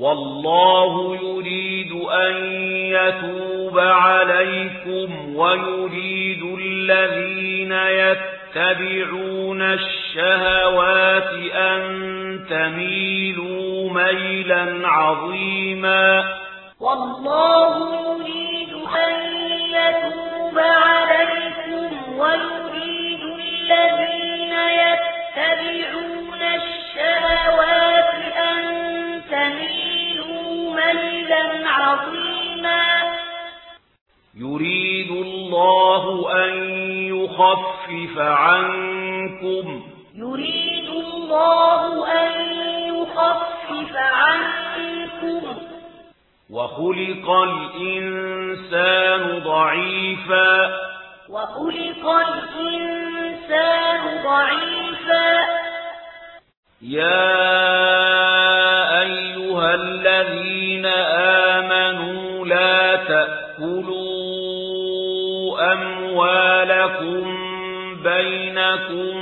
والله يريد أن يتوب عليكم ويريد الذين يتبعون الشهوات أن تميلوا ميلا عظيما والله يريد الله أن يخفف عنكم. يريد الله أن يخفف عنكم. وخلق الإنسان ضعيفا. وخلق الإنسان ضعيفا. يا أموالكم بينكم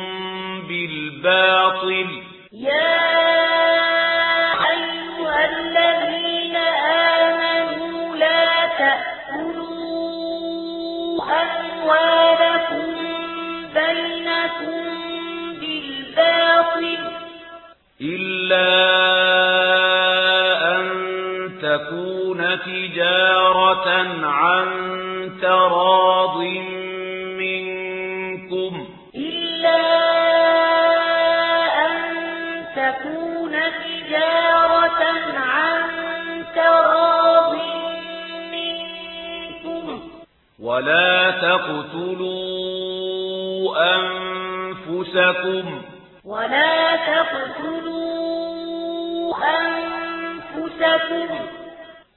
بالباطل. يا أيها الذين آمنوا لا تأكلوا أموالكم بينكم بالباطل. إلا أن تكون تجارة عن تراض منكم إلا أن تكون تجارة عن تراض منكم. ولا تقتلوا أنفسكم. ولا تقتلوا أنفسكم.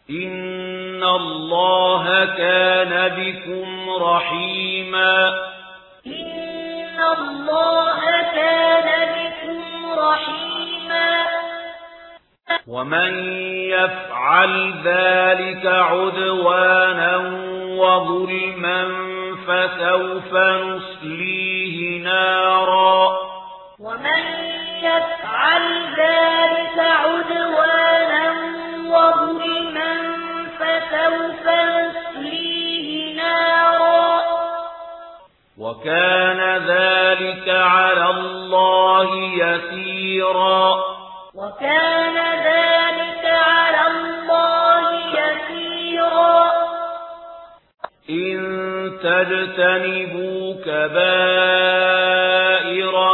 إن الله كان بكم رحيما إن الله كان بكم رحيما ومن يفعل ذلك عدوانا وظلما فسوف نصليه نارا ومن يفعل ذلك عدوانا فسوف نسليه نارا. وكان ذلك على الله يسيرا. وكان ذلك على الله يسيرا. إن تجتنبوا كبائر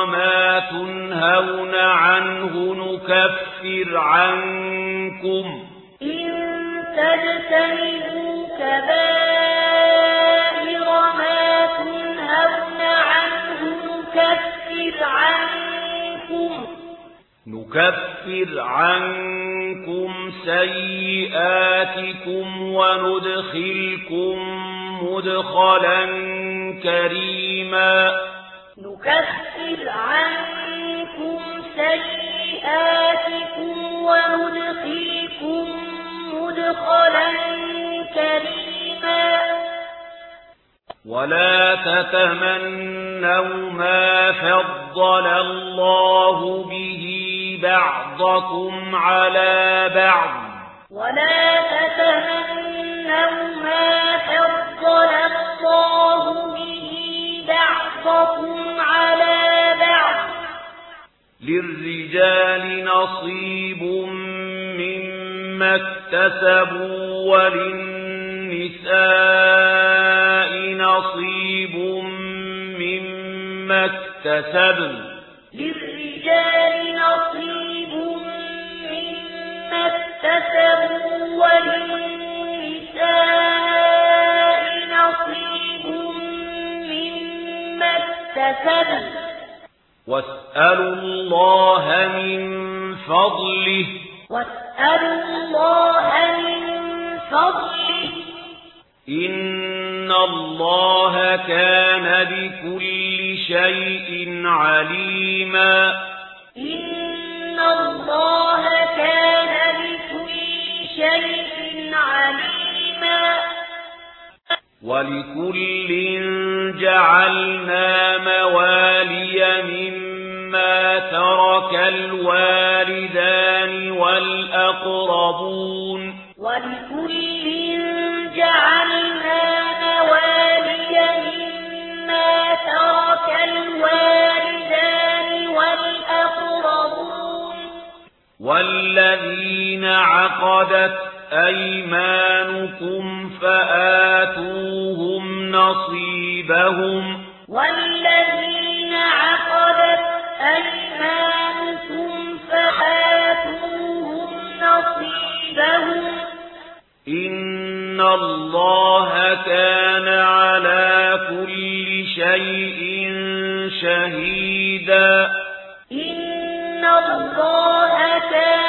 ما تنهون عنه نكفر عنكم. ما عنه نكفر عنكم. نكفر عنكم سيئاتكم وندخلكم مدخلا كريما. نكفر عنكم سيئاتكم مدخلا كريما. ولا تتمنوا ما فضل الله به بعضكم على بعض. ولا تتمنوا ما فضل الله به بعضكم على بعض. للرجال نصيب مما اكتسبوا وللنساء نصيب مما اكتسبن. للرجال نصيب مما اكتسبوا وللنساء نصيب مما اكتسبن. واسألوا الله من فضله. واسألوا الله من فضله إن الله كان بكل شيء عليما إن الله كان بكل شيء عليما ولكل جعلنا موالي مما ترك الوالدان والأقربون. ولكل جعلنا موالي مما ترك الوالدان والأقربون. والذين عقدت أيمانكم فآتوهم نصيبهم. والذين عقدت أيمانكم إن الله كان على كل شيء شهيدا. إن الله كان